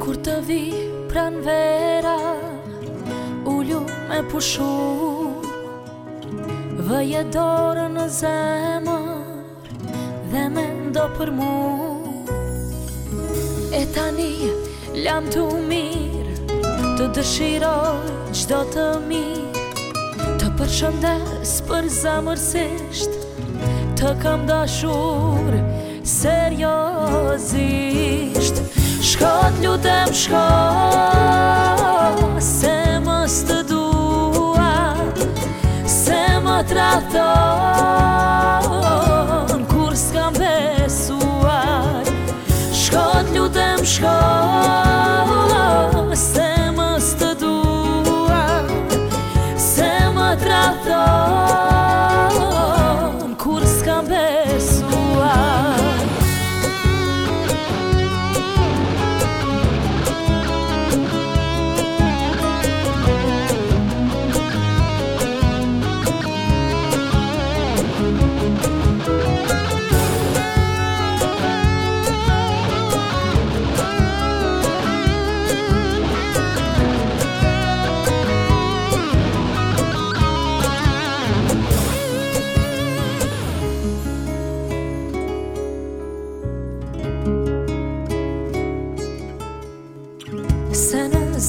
kur të vi pran vera Ullu me pushu Vëje dorë në zemër Dhe me ndo për mu E tani lam të mirë Të dëshiroj qdo të mirë Të përshëndes për zamërsisht Të kam dashur seriosisht Të kam dashur seriosisht Shkoj lutem shkoj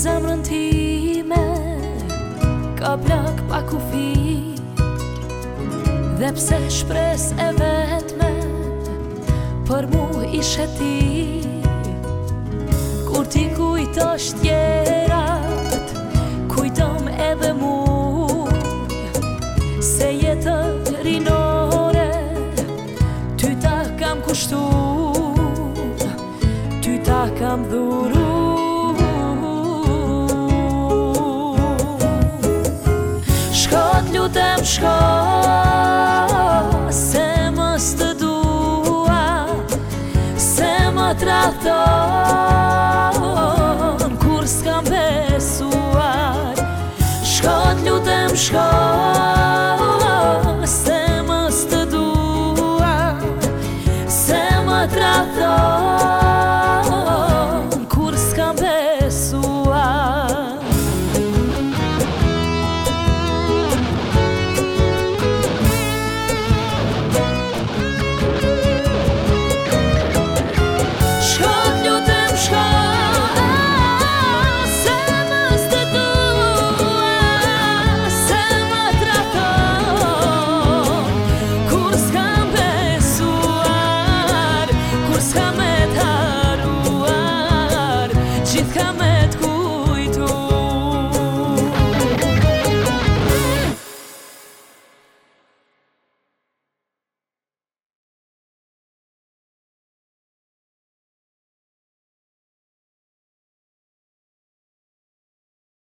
zemrën time Ka plak pa kufi Dhe pse shpres e vetme Për mu ishe ti Kur ti kujto shtjerat Kujtom edhe mu Se jetë rinore Ty ta kam kushtu Ty ta kam dhuru lutem shko Se më stë dua Se më trahton Kur s'kam besuar Shko lutem shko